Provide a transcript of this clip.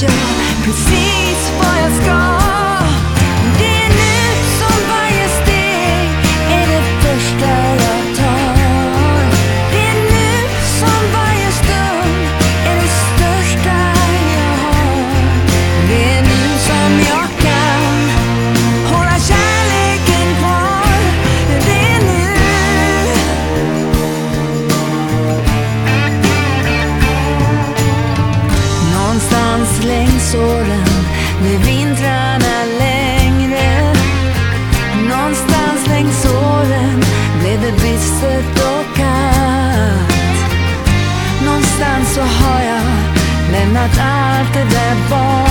door såren blir vintrarna längre. Någonstans längs åren blev det bistert och kallt. Någonstans så har jag lämnat allt det där bakom.